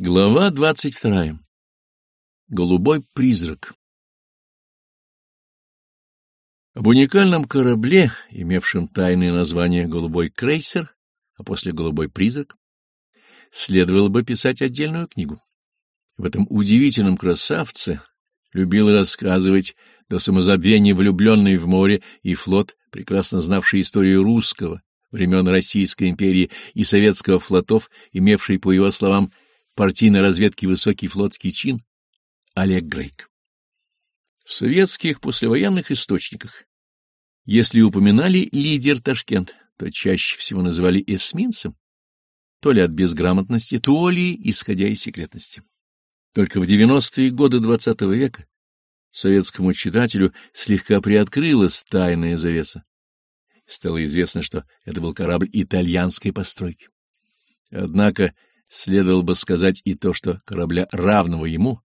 Глава двадцать вторая. Голубой призрак. Об уникальном корабле, имевшем тайное название «Голубой крейсер», а после «Голубой призрак», следовало бы писать отдельную книгу. В этом удивительном красавце любил рассказывать до самозабвения влюбленный в море и флот, прекрасно знавший историю русского, времен Российской империи и советского флотов, имевший, по его словам, партийной разведки высокий флотский чин Олег Грейк. В советских послевоенных источниках, если упоминали лидер Ташкент, то чаще всего называли эсминцем, то ли от безграмотности, то ли исходя из секретности. Только в 90-е годы XX -го века советскому читателю слегка приоткрылась тайная завеса. Стало известно, что это был корабль итальянской постройки. Однако Следовало бы сказать и то, что корабля, равного ему,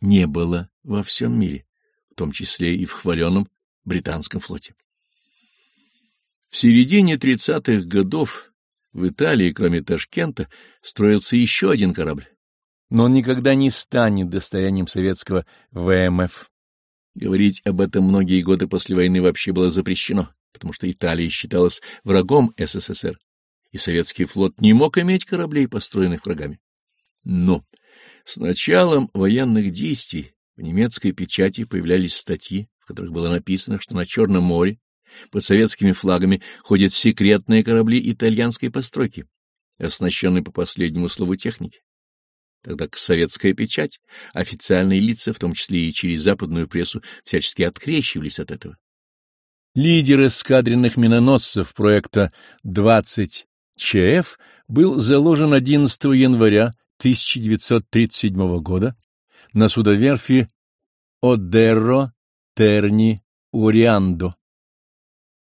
не было во всем мире, в том числе и в хваленном британском флоте. В середине 30-х годов в Италии, кроме Ташкента, строился еще один корабль, но он никогда не станет достоянием советского ВМФ. Говорить об этом многие годы после войны вообще было запрещено, потому что Италия считалась врагом СССР и советский флот не мог иметь кораблей, построенных врагами. Но с началом военных действий в немецкой печати появлялись статьи, в которых было написано, что на Черном море под советскими флагами ходят секретные корабли итальянской постройки, оснащенные по последнему слову техники. Тогда как советская печать, официальные лица, в том числе и через западную прессу, всячески открещивались от этого. Лидер эскадренных миноносцев проекта 20 ЧФ был заложен 11 января 1937 года на судоверфи Одерро Терни Уриандо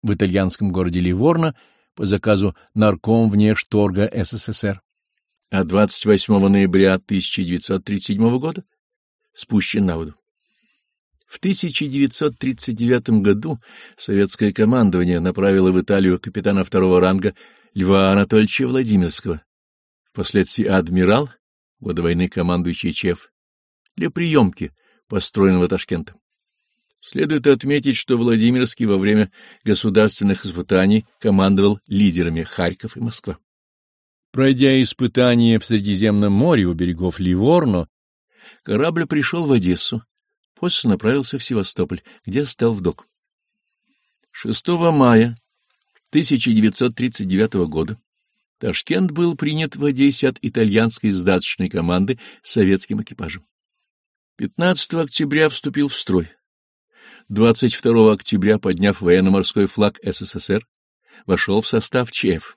в итальянском городе Ливорно по заказу нарком внешторга СССР. А 28 ноября 1937 года спущен на воду. В 1939 году советское командование направило в Италию капитана второго ранга Льва Анатольевича Владимирского, впоследствии адмирал, года войны командующий ЧЕФ, для приемки, построенного Ташкента. Следует отметить, что Владимирский во время государственных испытаний командовал лидерами Харьков и Москва. Пройдя испытания в Средиземном море у берегов Ливорно, корабль пришел в Одессу, после направился в Севастополь, где стал док. 6 мая 1939 года Ташкент был принят в Одессе от итальянской сдаточной команды с советским экипажем. 15 октября вступил в строй. 22 октября, подняв военно-морской флаг СССР, вошел в состав ЧФ.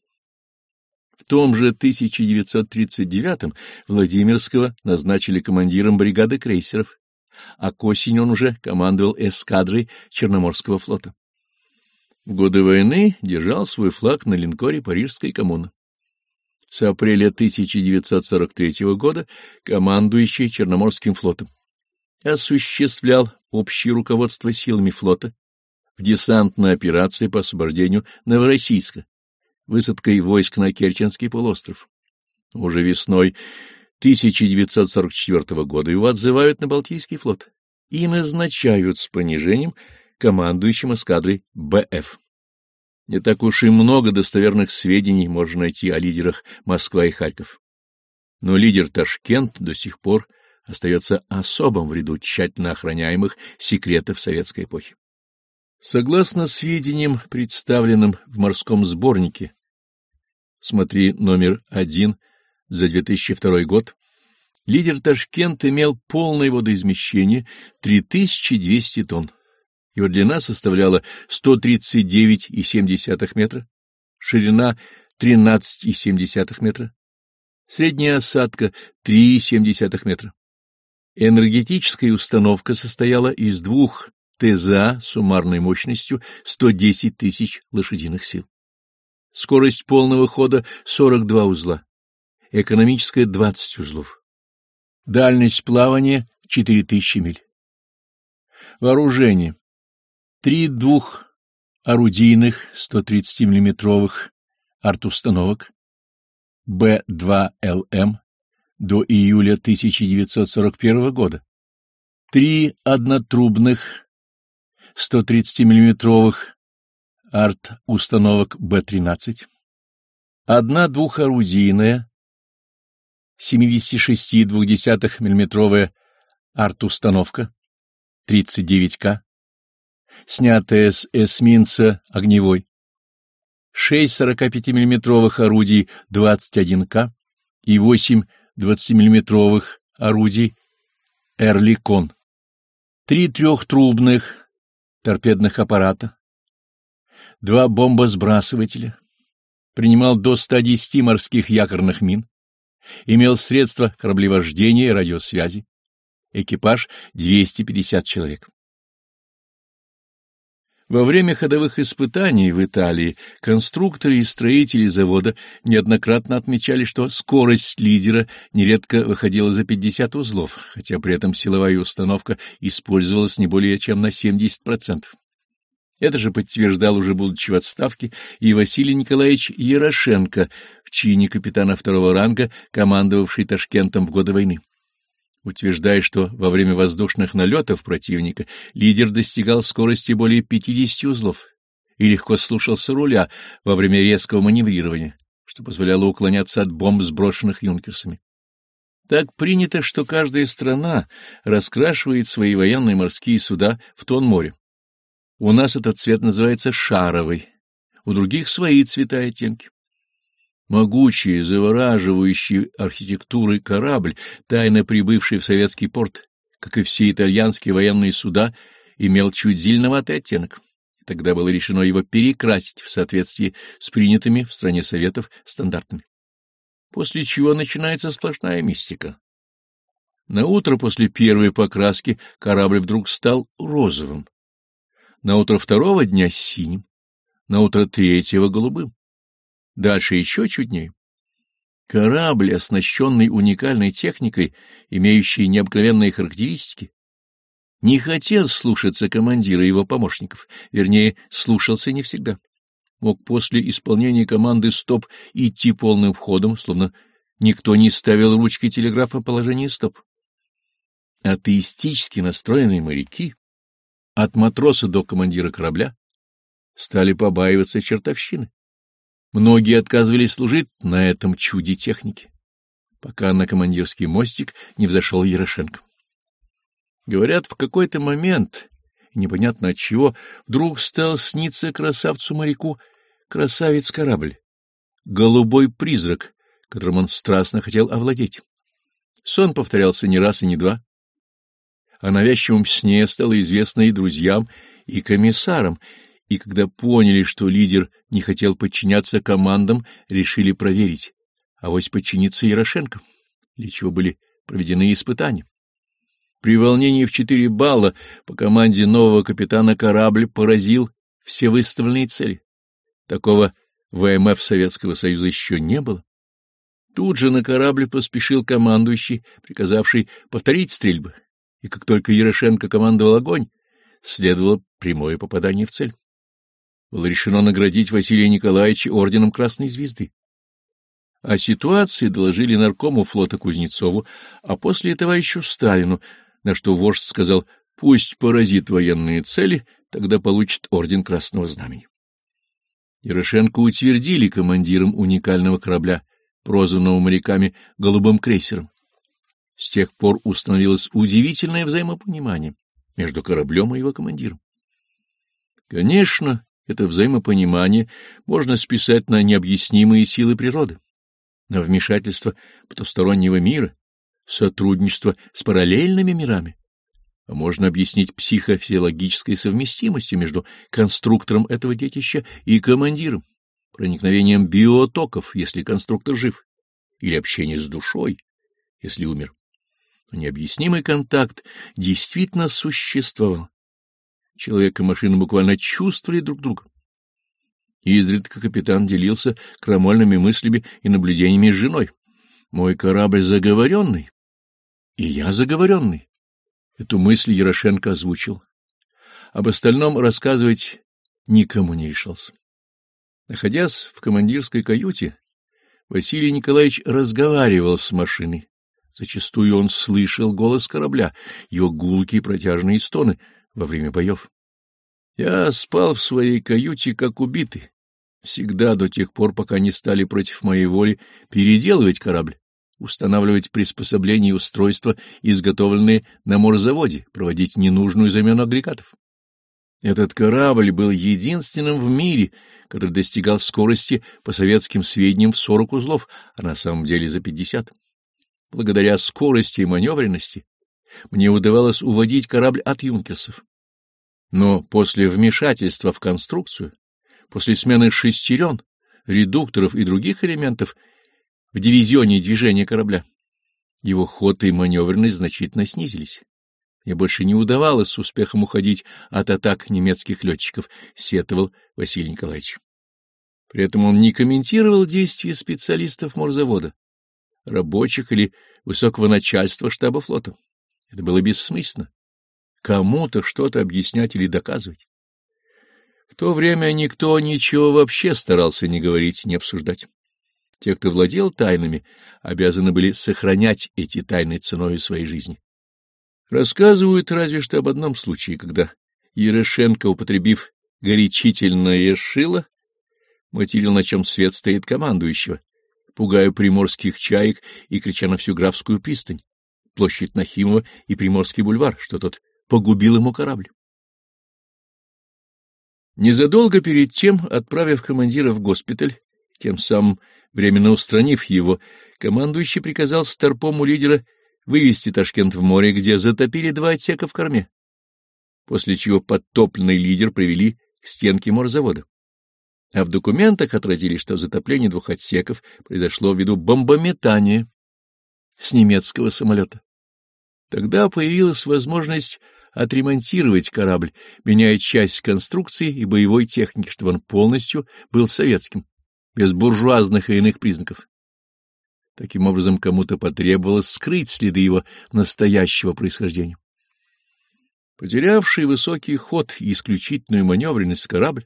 В том же 1939 Владимирского назначили командиром бригады крейсеров, а к осени он уже командовал эскадрой Черноморского флота. В годы войны держал свой флаг на линкоре Парижской коммуны. С апреля 1943 года командующий Черноморским флотом осуществлял общее руководство силами флота в десантной операции по освобождению Новороссийска, высадкой войск на Керченский полуостров. Уже весной 1944 года его отзывают на Балтийский флот и назначают с понижением командующим эскадрой БФ. Не так уж и много достоверных сведений можно найти о лидерах Москва и Харьков. Но лидер Ташкент до сих пор остается особым в ряду тщательно охраняемых секретов советской эпохи. Согласно сведениям, представленным в морском сборнике, смотри номер один за 2002 год, лидер Ташкент имел полное водоизмещение 3200 тонн. Его длина составляла 139,7 метра, ширина 13,7 метра, средняя осадка 3,7 метра. Энергетическая установка состояла из двух ТЗА суммарной мощностью 110 тысяч лошадиных сил. Скорость полного хода 42 узла, экономическая 20 узлов. Дальность плавания 4000 миль. Вооружение три двух орудийных 130 миллиметровых артустановок Б2ЛМ до июля 1941 года. Три однотрубных 130-мм арт-установок Б-13, одна двухорудийная 76,2 мм арт-установка 39К, снятая с эсминца огневой, шесть 45-мм орудий 21К и восемь 20-мм орудий Эрликон, три трехтрубных торпедных аппарата, два бомбосбрасывателя, принимал до 110 морских якорных мин, имел средства кораблевождения и радиосвязи, экипаж 250 человек. Во время ходовых испытаний в Италии конструкторы и строители завода неоднократно отмечали, что скорость лидера нередко выходила за 50 узлов, хотя при этом силовая установка использовалась не более чем на 70%. Это же подтверждал уже будучи в отставке и Василий Николаевич Ярошенко в чине капитана второго ранга, командовавший Ташкентом в годы войны утверждая, что во время воздушных налетов противника лидер достигал скорости более 50 узлов и легко слушался руля во время резкого маневрирования, что позволяло уклоняться от бомб, сброшенных юнкерсами. Так принято, что каждая страна раскрашивает свои военные морские суда в тон моря. У нас этот цвет называется шаровый, у других свои цвета и оттенки. Могучий, завораживающий архитектурой корабль, тайно прибывший в советский порт, как и все итальянские военные суда, имел чуть зеленоватый оттенок. Тогда было решено его перекрасить в соответствии с принятыми в стране Советов стандартами. После чего начинается сплошная мистика. На утро после первой покраски корабль вдруг стал розовым, на утро второго дня — синим, на утро третьего — голубым. Дальше еще чуднее. Корабль, оснащенный уникальной техникой, имеющей необыкновенные характеристики, не хотел слушаться командира и его помощников, вернее, слушался не всегда. Мог после исполнения команды «стоп» идти полным ходом, словно никто не ставил ручкой телеграфа положение «стоп». Атеистически настроенные моряки, от матроса до командира корабля, стали побаиваться чертовщины. Многие отказывались служить на этом чуде техники, пока на командирский мостик не взошел Ярошенко. Говорят, в какой-то момент, непонятно от чего, вдруг стал сниться красавцу-моряку красавец-корабль, голубой призрак, которым он страстно хотел овладеть. Сон повторялся не раз и не два. О навязчивом сне стало известно и друзьям, и комиссарам, и когда поняли, что лидер не хотел подчиняться командам, решили проверить, а вось подчиниться Ярошенко, для чего были проведены испытания. При волнении в четыре балла по команде нового капитана корабль поразил все выставленные цели. Такого ВМФ Советского Союза еще не было. Тут же на корабль поспешил командующий, приказавший повторить стрельбы, и как только Ярошенко командовал огонь, следовало прямое попадание в цель было решено наградить Василия Николаевича орденом Красной Звезды. О ситуации доложили наркому флота Кузнецову, а после товарищу Сталину, на что вождь сказал «пусть поразит военные цели, тогда получит орден Красного Знамени». Ярошенко утвердили командиром уникального корабля, прозванного моряками «голубым крейсером». С тех пор установилось удивительное взаимопонимание между кораблем и его командиром. Конечно, это взаимопонимание можно списать на необъяснимые силы природы, на вмешательство потустороннего мира, сотрудничество с параллельными мирами. А можно объяснить психофизиологической совместимостью между конструктором этого детища и командиром, проникновением биотоков, если конструктор жив, или общение с душой, если умер. Но необъяснимый контакт действительно существовал Человек и машина буквально чувствовали друг друга. Изредка капитан делился крамольными мыслями и наблюдениями с женой. Мой корабль заговоренный, и я заговоренный. Эту мысль Ярошенко озвучил. Об остальном рассказывать никому не решался. Находясь в командирской каюте, Василий Николаевич разговаривал с машиной, Зачастую он слышал голос корабля, его гулкие протяжные стоны во время боев. Я спал в своей каюте, как убитый, всегда до тех пор, пока не стали против моей воли переделывать корабль, устанавливать приспособления и устройства, изготовленные на морзаводе, проводить ненужную замену агрегатов. Этот корабль был единственным в мире, который достигал скорости по советским сведениям в 40 узлов, а на самом деле за 50. Благодаря скорости и маневренности мне удавалось уводить корабль от юнкерсов. Но после вмешательства в конструкцию, после смены шестерен, редукторов и других элементов в дивизионе движения корабля, его ход и маневренность значительно снизились. Мне больше не удавалось с успехом уходить от атак немецких летчиков, сетовал Василий Николаевич. При этом он не комментировал действия специалистов морзавода, рабочих или высокого начальства штаба флота. Это было бессмысленно. Кому-то что-то объяснять или доказывать. В то время никто ничего вообще старался не говорить, не обсуждать. Те, кто владел тайнами, обязаны были сохранять эти тайны ценой своей жизни. Рассказывают разве что об одном случае, когда Ерошенко, употребив горячительное шило, материл, на чем свет стоит командующего, пугая приморских чаек и крича на всю Графскую пристань, площадь Нахимова и Приморский бульвар, что тот погубил ему корабль. Незадолго перед тем, отправив командира в госпиталь, тем самым временно устранив его, командующий приказал старпому лидера вывести Ташкент в море, где затопили два отсека в корме, после чего подтопленный лидер привели к стенке морзавода. А в документах отразили, что затопление двух отсеков произошло ввиду бомбометания с немецкого самолета. Тогда появилась возможность отремонтировать корабль, меняя часть конструкции и боевой техники, чтобы он полностью был советским, без буржуазных и иных признаков. Таким образом, кому-то потребовалось скрыть следы его настоящего происхождения. Потерявший высокий ход и исключительную маневренность корабль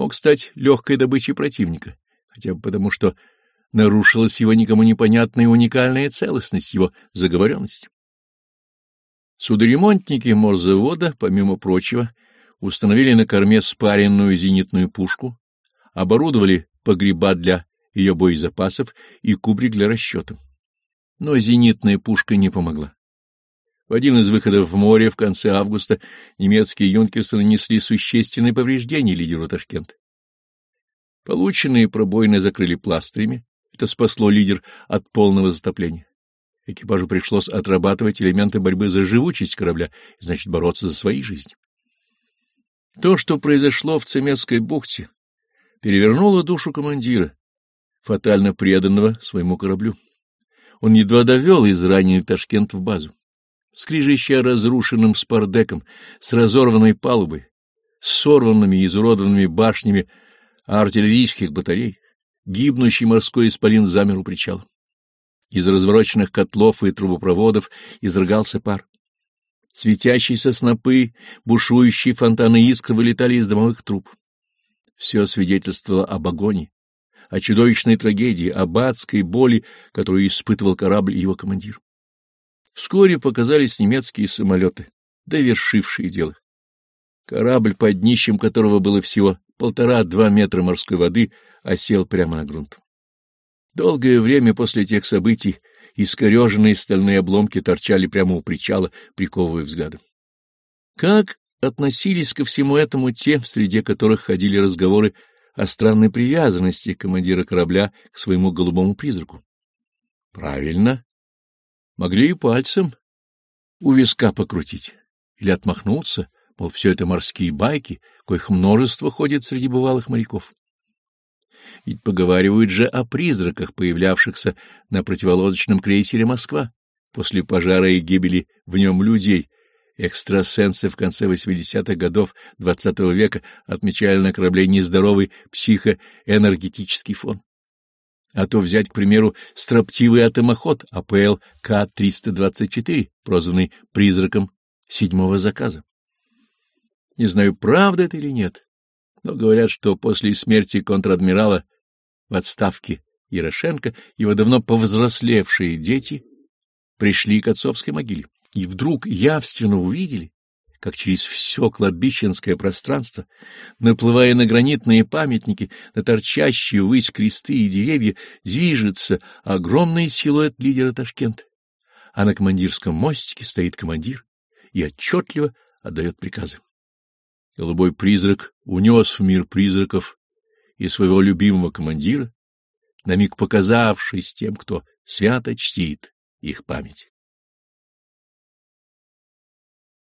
мог стать легкой добычей противника, хотя бы потому, что нарушилась его никому непонятная уникальная целостность, его заговоренность. Судоремонтники морзавода, помимо прочего, установили на корме спаренную зенитную пушку, оборудовали погреба для ее боезапасов и кубрик для расчета. Но зенитная пушка не помогла. В один из выходов в море в конце августа немецкие юнкерсы нанесли существенные повреждения лидеру Ташкента. Полученные пробоины закрыли пластырями, это спасло лидер от полного затопления. Экипажу пришлось отрабатывать элементы борьбы за живучесть корабля, значит, бороться за свои жизни. То, что произошло в Цемецкой бухте, перевернуло душу командира, фатально преданного своему кораблю. Он едва довел израненный Ташкент в базу. Скрижища разрушенным спардеком, с разорванной палубой, с сорванными и изуродованными башнями артиллерийских батарей, гибнущий морской исполин замер у причала. Из развороченных котлов и трубопроводов изрыгался пар. Светящиеся снопы, бушующие фонтаны искр вылетали из домовых труб. Все свидетельствовало об огоне, о чудовищной трагедии, об адской боли, которую испытывал корабль и его командир. Вскоре показались немецкие самолеты, довершившие дело. Корабль, под днищем которого было всего полтора-два метра морской воды, осел прямо на грунт. Долгое время после тех событий искореженные стальные обломки торчали прямо у причала, приковывая взглядом. Как относились ко всему этому те, среди которых ходили разговоры о странной привязанности командира корабля к своему голубому призраку? Правильно. Могли и пальцем у виска покрутить или отмахнуться, мол, все это морские байки, коих множество ходит среди бывалых моряков. Ведь поговаривают же о призраках, появлявшихся на противолодочном крейсере «Москва» после пожара и гибели в нем людей. Экстрасенсы в конце 80-х годов XX -го века отмечали на корабле нездоровый психоэнергетический фон. А то взять, к примеру, строптивый атомоход АПЛ К-324, прозванный призраком седьмого заказа. Не знаю, правда это или нет, но говорят, что после смерти контр-адмирала в отставке Ярошенко его давно повзрослевшие дети пришли к отцовской могиле, и вдруг явственно увидели, как через все кладбищенское пространство, наплывая на гранитные памятники, на торчащие ввысь кресты и деревья, движется огромный силуэт лидера Ташкента, а на командирском мостике стоит командир и отчетливо отдает приказы. Голубой призрак унес в мир призраков и своего любимого командира, на миг показавшись тем, кто свято чтит их память.